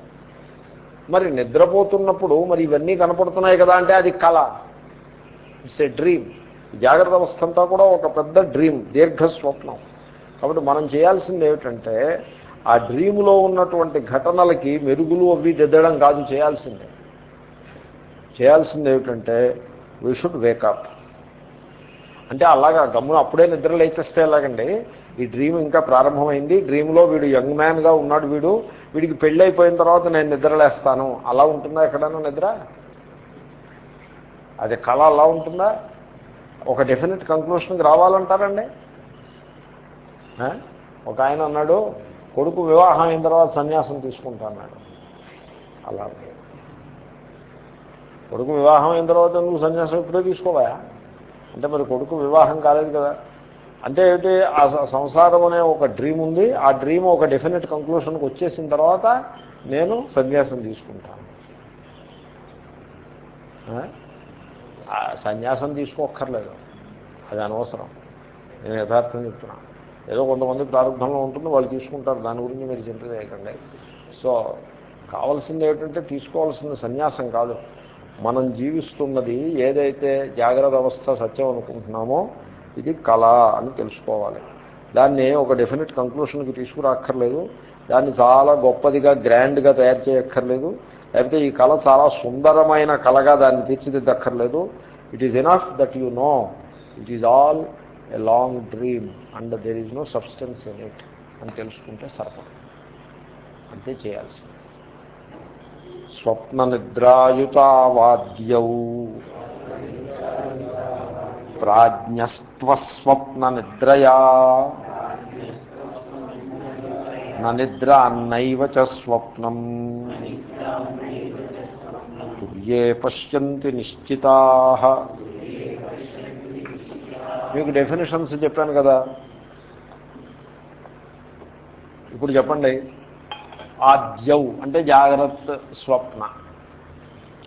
మరి నిద్రపోతున్నప్పుడు మరి ఇవన్నీ కనపడుతున్నాయి కదా అంటే అది కళ. ఇట్స్ ఏ డ్రీమ్ జాగ్రత్త అవస్థ అంతా కూడా ఒక పెద్ద డ్రీమ్ దీర్ఘ స్వప్నం కాబట్టి మనం చేయాల్సింది ఏమిటంటే ఆ డ్రీములో ఉన్నటువంటి ఘటనలకి మెరుగులు అవి దిద్దడం కాదు చేయాల్సిందే. చేయాల్సింది ఏమిటంటే వీ షుడ్ వేకప్ అంటే అలాగా గమ్మున అప్పుడే నిద్ర లేచేస్తే ఎలాగండి? ఈ డ్రీమ్ ఇంకా ప్రారంభమైంది. డ్రీమ్లో వీడు యంగ్ మ్యాన్గా ఉన్నాడు వీడు. వీడికి పెళ్ళి అయిపోయిన తర్వాత నేను నిద్రలేస్తాను అలా ఉంటుందా ఎక్కడైనా నిద్ర? అది కళ అలా ఉంటుందా? ఒక డెఫినెట్ కంక్లూషన్కి రావాలంటారండి? ఒక ఆయన అన్నాడు కొడుకు వివాహం అయిన తర్వాత సన్యాసం తీసుకుంటా అన్నాడు. అలా కొడుకు వివాహం అయిన తర్వాత నువ్వు సన్యాసం ఇప్పుడే తీసుకోవా అంటే మరి కొడుకు వివాహం కాలేదు కదా. అంటే ఏంటి ఆ సంసారం అనే ఒక డ్రీమ్ ఉంది. ఆ డ్రీమ్ ఒక డెఫినెట్ కంక్లూషన్కి వచ్చేసిన తర్వాత నేను సన్యాసం తీసుకుంటాను. సన్యాసం తీసుకోక్కర్లేదు. అది అనవసరం. నేను యథార్థం చెప్తున్నా. ఏదో కొంతమంది ప్రారంభంలో ఉంటుంది వాళ్ళు తీసుకుంటారు. దాని గురించి మీరు చింత చేయకండి. సో కావాల్సింది ఏమిటంటే తీసుకోవాల్సిన సన్యాసం కాదు. మనం జీవిస్తున్నది ఏదైతే జాగ్రత్త అవస్థ సత్యం అనుకుంటున్నామో ఇది కళ అని తెలుసుకోవాలి. దాన్ని ఒక డెఫినెట్ కంక్లూషన్కి తీసుకురాక్కర్లేదు. దాన్ని చాలా గొప్పదిగా గ్రాండ్గా తయారు చేయక్కర్లేదు. లేకపోతే ఈ కళ చాలా సుందరమైన కళగా దాన్ని తీర్చిదిద్దక్కర్లేదు. It is enough that you know it is all a long dream and there is no substance in it అని తెలుసుకుంటే సరిపడు అంతే చేయాల్సింది. స్వప్న నిద్రాయుతావాద్యౌ ప్రాజ్ఞస్వస్వప్న నిద్రయా నిద్ర అన్నైవ చ స్వప్నం. తుర్యే పశ్యంతి నిశ్చితా. మీకు డెఫినేషన్స్ చెప్పాను కదా. ఇప్పుడు చెప్పండి. ఆద్యౌ అంటే జాగ్రత్త స్వప్న.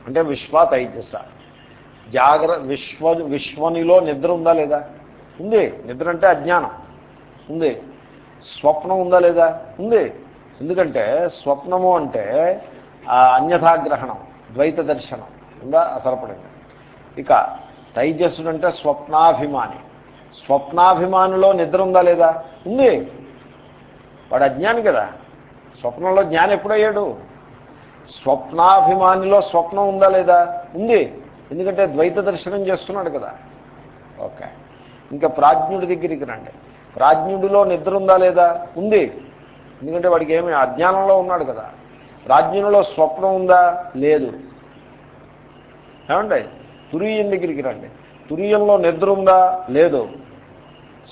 అంటే విశ్వ తైజస. జాగ్ర విశ్వ విశ్వనిలో నిద్ర ఉందా లేదా? ఉంది. నిద్ర అంటే అజ్ఞానం. ఉంది. స్వప్నం ఉందా లేదా? ఉంది. ఎందుకంటే స్వప్నము అంటే ఆ, అన్యథాగ్రహణం ద్వైత దర్శనం. ఉందా? అసలపడింది ఇక తైజస్సుడు అంటే స్వప్నాభిమాని. స్వప్నాభిమానిలో నిద్ర ఉందా లేదా? ఉంది. వాడు అజ్ఞాని కదా. స్వప్నంలో జ్ఞానం ఎప్పుడయ్యాడు? స్వప్నాభిమానిలో స్వప్నం ఉందా లేదా? ఉంది. ఎందుకంటే ద్వైత దర్శనం చేస్తున్నాడు కదా. ఓకే. ఇంకా ప్రాజ్ఞుడి దగ్గరికి రండి. రాజ్ఞుడిలో నిద్ర ఉందా లేదా? ఉంది. ఎందుకంటే వాడికి ఏమి అజ్ఞానంలో ఉన్నాడు కదా. రాజ్ఞునిలో స్వప్నం ఉందా? లేదు. ఏమండి? తురీయం దగ్గరికి రండి. తురియంలో నిద్ర ఉందా లేదు.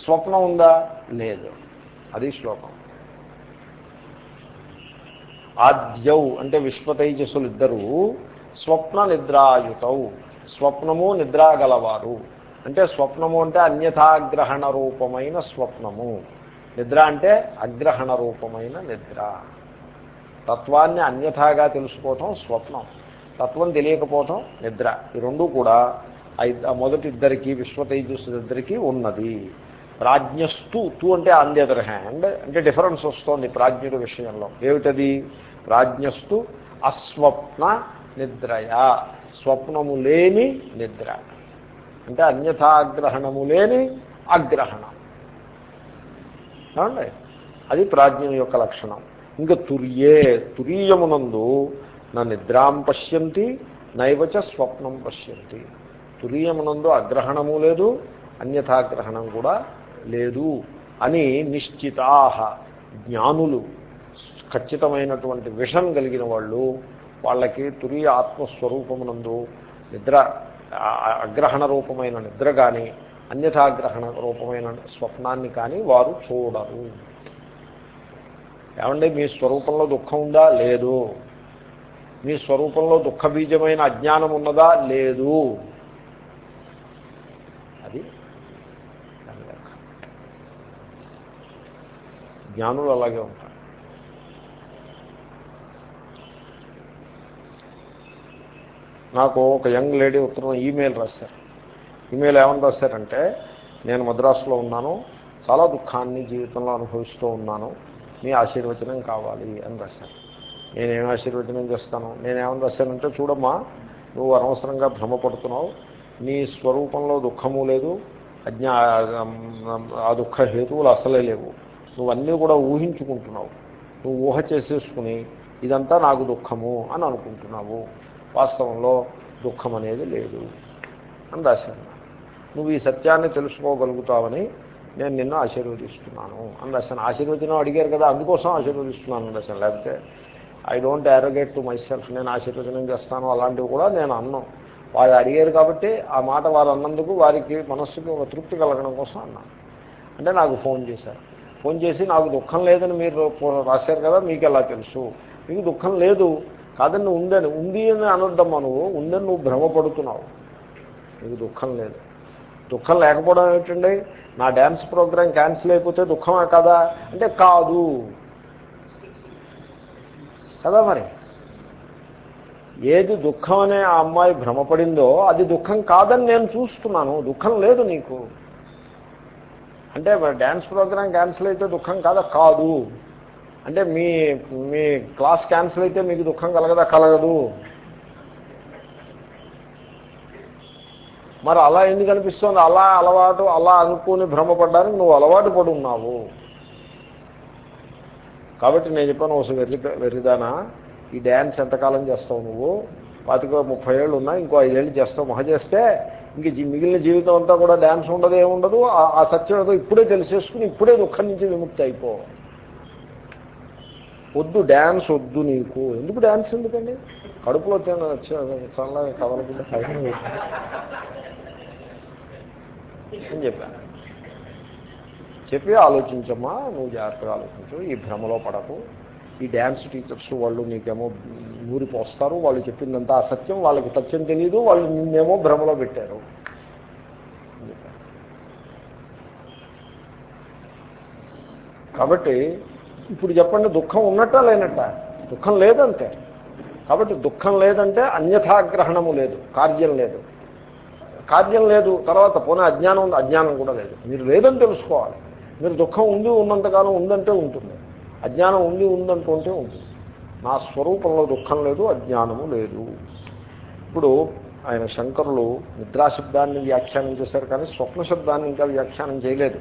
స్వప్నం ఉందా? లేదు. అది శ్లోకం. ఆద్యౌ అంటే విశ్వతైజస్సులు ఇద్దరు స్వప్న నిద్రాయుతౌ. స్వప్నము నిద్రాగలవారు. అంటే స్వప్నము అంటే అన్యథాగ్రహణ రూపమైన స్వప్నము. నిద్ర అంటే అగ్రహణ రూపమైన నిద్ర. తత్వాన్ని అన్యథాగా తెలుసుకోవటం స్వప్నం. తత్వం తెలియకపోవటం నిద్ర. ఈ రెండు కూడా మొదటి ఇద్దరికి విశ్వతేజస్సు ఇద్దరికి ఉన్నది. ప్రాజ్ఞస్తు తు అంటే ఆన్ ది అదర్ హ్యాండ్ అంటే డిఫరెన్స్ వస్తుంది ప్రాజ్ఞుడి విషయంలో. ఏమిటది? ప్రాజ్ఞస్తు అస్వప్న నిద్రయా. స్వప్నము లేని నిద్ర. అంటే అన్యథాగ్రహణము లేని అగ్రహణం. ఏమండి? అది ప్రాజ్ఞం యొక్క లక్షణం. ఇంకా తుర్యే తురీయమునందు నా నిద్రాం పశ్యంతి నైవచ స్వప్నం పశ్యంతి. తురీయమునందు అగ్రహణము లేదు అన్యథాగ్రహణం కూడా లేదు అని నిశ్చితాహ జ్ఞానులు ఖచ్చితమైనటువంటి విషం కలిగిన వాళ్ళు వాళ్ళకి తురియ ఆత్మస్వరూపమునందు నిద్ర అగ్రహణ రూపమైన నిద్ర కానీ అన్యథాగ్రహణ రూపమైన స్వప్నాన్ని కానీ వారు చూడరు. ఏమండి మీ స్వరూపంలో దుఃఖం ఉందా? లేదు. మీ స్వరూపంలో దుఃఖబీజమైన అజ్ఞానం ఉన్నదా? లేదు. అది జ్ఞానులు అలాగే ఉంటారు. నాకు ఒక యంగ్ లేడీ ఉత్తరం ఈమెయిల్ రాశారు. ఈమెయిల్ ఏమని రాశారంటే నేను మద్రాసులో ఉన్నాను చాలా దుఃఖాన్ని జీవితంలో అనుభవిస్తూ ఉన్నాను మీ ఆశీర్వచనం కావాలి అని రాశాను నేనేం ఆశీర్వచనం చేస్తాను? నేనేమని రాశానంటే చూడమ్మా నువ్వు అనవసరంగా భ్రమపడుతున్నావు నీ స్వరూపంలో దుఃఖము లేదు అజ్ఞా ఆ దుఃఖ హేతువులు అసలే లేవు. నువ్వన్నీ కూడా ఊహించుకుంటున్నావు. నువ్వు ఊహ చేసేసుకుని ఇదంతా నాకు దుఃఖము అని అనుకుంటున్నావు. వాస్తవంలో దుఃఖం అనేది లేదు అని రాశాను నువ్వు ఈ సత్యాన్ని తెలుసుకోగలుగుతావని నేను నిన్ను ఆశీర్వదిస్తున్నాను అని రాశాను. ఆశీర్వచనం అడిగారు కదా అందుకోసం ఆశీర్వదిస్తున్నాను అని రాశాను. లేకపోతే I don't arrogate to myself నేను ఆశీర్వచనం చేస్తాను అలాంటివి కూడా నేను అన్నాను వారు అడిగారు కాబట్టి ఆ మాట వారు అన్నందుకు వారికి మనస్సుకి ఒక తృప్తి కలగడం కోసం అన్నాను అంటే నాకు ఫోన్ చేశారు. ఫోన్ చేసి నాకు దుఃఖం లేదని మీరు రాశారు కదా మీకు ఎలా తెలుసు? మీకు దుఃఖం లేదు కాదండి ఉందని ఉంది అని అనొద్దమ్మా నువ్వు ఉందని నువ్వు భ్రమపడుతున్నావు. నీకు దుఃఖం లేదు. దుఃఖం లేకపోవడం ఏమిటండి? నా డ్యాన్స్ ప్రోగ్రాం క్యాన్సిల్ అయిపోతే దుఃఖమా కదా? అంటే కాదు. కదా మరి? ఏది దుఃఖం అనే ఆ అమ్మాయి భ్రమపడిందో అది దుఃఖం కాదని నేను చూస్తున్నాను. దుఃఖం లేదు నీకు. అంటే డ్యాన్స్ ప్రోగ్రాం క్యాన్సిల్ అయితే దుఃఖం కాదా? కాదు. అంటే మీ మీ క్లాస్ క్యాన్సిల్ అయితే మీకు దుఃఖం కలగదా? కలగదు. మరి అలా ఎందుకు అనిపిస్తుంది? అలా అలవాటు అలా అనుకుని భ్రమపడ్డానికి నువ్వు అలవాటు పడున్నావు కాబట్టి నేను చెప్పాను ఒకసారి వెర్రి వెర్రిదానా ఈ డ్యాన్స్ ఎంతకాలం చేస్తావు నువ్వు? పాతిక ముప్పై ఏళ్ళు ఉన్నా ఇంకో ఐదేళ్ళు చేస్తావు. మహా చేస్తే ఇంక మిగిలిన జీవితం అంతా కూడా డ్యాన్స్ ఉండదు ఏముండదు. ఆ సత్యం ఏదో ఇప్పుడే తెలిసేసుకుని ఇప్పుడే దుఃఖం నుంచి విముక్తి అయిపో. వద్దు డ్యాన్స్ వద్దు నీకు. ఎందుకు డ్యాన్స్ ఎందుకండి? కడుపులో చల్లగా కదలకుండా అని చెప్పాను చెప్పి. ఆలోచించమ్మా నువ్వు జాగ్రత్తగా ఆలోచించు ఈ భ్రమలో పడకు. ఈ డ్యాన్స్ టీచర్స్ వాళ్ళు నీకేమో ఊరిపోస్తారు వాళ్ళు చెప్పిందంతా అసత్యం వాళ్ళకి సత్యం తెలియదు వాళ్ళు నిన్నేమో భ్రమలో పెట్టారు. కాబట్టి ఇప్పుడు చెప్పండి దుఃఖం ఉన్నట్ట లేనట్ట? దుఃఖం లేదంటే. కాబట్టి దుఃఖం లేదంటే అన్యథాగ్రహణము లేదు కార్యం లేదు. కార్యం లేదు తర్వాత పోనీ అజ్ఞానం ఉంది అజ్ఞానం కూడా లేదు. మీరు లేదని తెలుసుకోవాలి. మీరు దుఃఖం ఉంది ఉన్నంతకాలం ఉందంటే ఉంటుంది. అజ్ఞానం ఉంది ఉందంటుంటే ఉంటుంది. నా స్వరూపంలో దుఃఖం లేదు అజ్ఞానము లేదు. ఇప్పుడు ఆయన శంకరులు నిద్రాశబ్దాన్ని వ్యాఖ్యానం చేశారు కానీ స్వప్న శబ్దాన్ని ఇంకా వ్యాఖ్యానం చేయలేదు.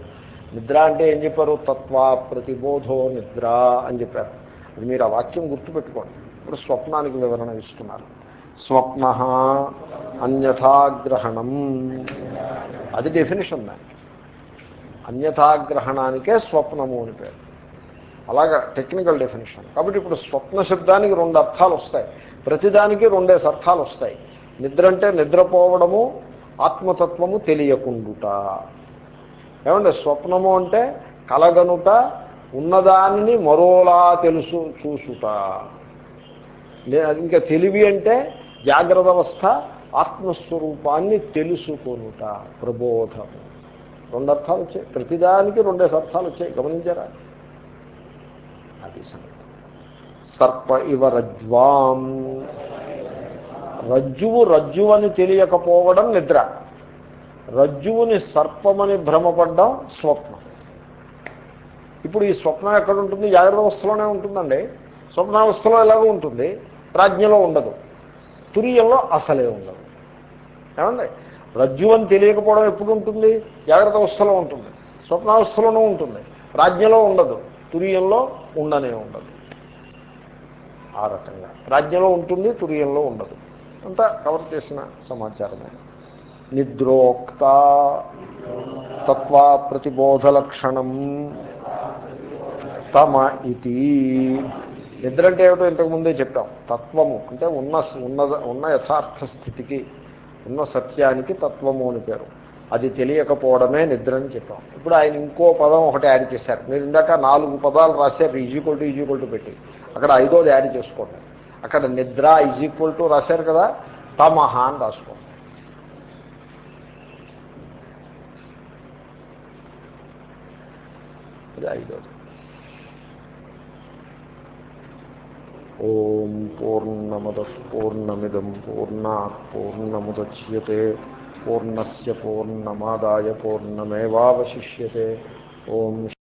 నిద్ర అంటే ఏం చెప్పారు? తత్వ ప్రతిబోధో నిద్ర అని చెప్పారు. అది మీరు ఆ వాక్యం గుర్తుపెట్టుకోండి. ఇప్పుడు స్వప్నానికి వివరణ ఇస్తున్నారు. స్వప్న అన్యథాగ్రహణం. అది డెఫినేషన్ దానికి. అన్యథాగ్రహణానికే స్వప్నము అని పేరు. అలాగా టెక్నికల్ డెఫినేషన్ కాబట్టి ఇప్పుడు స్వప్న శబ్దానికి రెండు అర్థాలు వస్తాయి. ప్రతిదానికి రెండేసి అర్థాలు వస్తాయి. నిద్ర అంటే నిద్రపోవడము ఆత్మతత్వము తెలియకుండుట. ఏమంటే స్వప్నము అంటే కలగనుట ఉన్నదానిని మరోలా తెలుసు చూసుట. ఇంకా తెలివి అంటే జాగ్రత్త అవస్థ ఆత్మస్వరూపాన్ని తెలుసుకొనుట ప్రబోధము. రెండు అర్థాలు వచ్చాయి. ప్రతిదానికి రెండే అర్థాలు వచ్చాయి. గమనించారా? అది సంగతి. సర్ప ఇవ రజ్వాం. రజ్జువు రజ్జువు అని తెలియకపోవడం నిద్ర. రజ్జువుని సర్పమని భ్రమపడ్డం స్వప్నం. ఇప్పుడు ఈ స్వప్నం ఎక్కడ ఉంటుంది? జాగ్రత్త అవస్థలోనే ఉంటుందండి. స్వప్నావస్థలో ఎలాగో ఉంటుంది. ప్రాజ్ఞలో ఉండదు. తురియంలో అసలే ఉండదు. ఏమండి? రజ్జు అని తెలియకపోవడం ఎప్పుడు ఉంటుంది? జాగ్రత్త అవస్థలో ఉంటుంది. స్వప్నావస్థలోనూ ఉంటుంది. ప్రాజ్ఞలో ఉండదు. తురియంలో ఉండనే ఉండదు. ఆ రకంగా. ప్రాజ్ఞలో ఉంటుంది తురియంలో ఉండదు. అంతా కవర్ చేసిన సమాచారమే. నిద్రోక్త తత్వా ప్రతిబోధ లక్షణం తమ ఇది నిద్ర అంటే ఏమిటో ఇంతకుముందే చెప్పాం. తత్వము అంటే ఉన్న ఉన్న ఉన్న యథార్థ స్థితికి ఉన్న సత్యానికి తత్వము అని పేరు. అది తెలియకపోవడమే నిద్ర అని చెప్పాం. ఇప్పుడు ఆయన ఇంకో పదం ఒకటి యాడ్ చేశారు. మీరు ఇందాక నాలుగు పదాలు రాశారు ఈజీక్వల్ టు ఈజీక్వల్ టు పెట్టి. అక్కడ ఐదోది యాడ్ చేసుకోండి. అక్కడ నిద్ర ఈజీక్వల్ టు రాశారు కదా తమహ అని రాసుకోండి. ఇది ఐదోది. ఓం పూర్ణమద పూర్ణమిదం పూర్ణా పూర్ణముద్యతే పూర్ణస్ పూర్ణమాదాయ పూర్ణమేవాశిష్యతే ఓం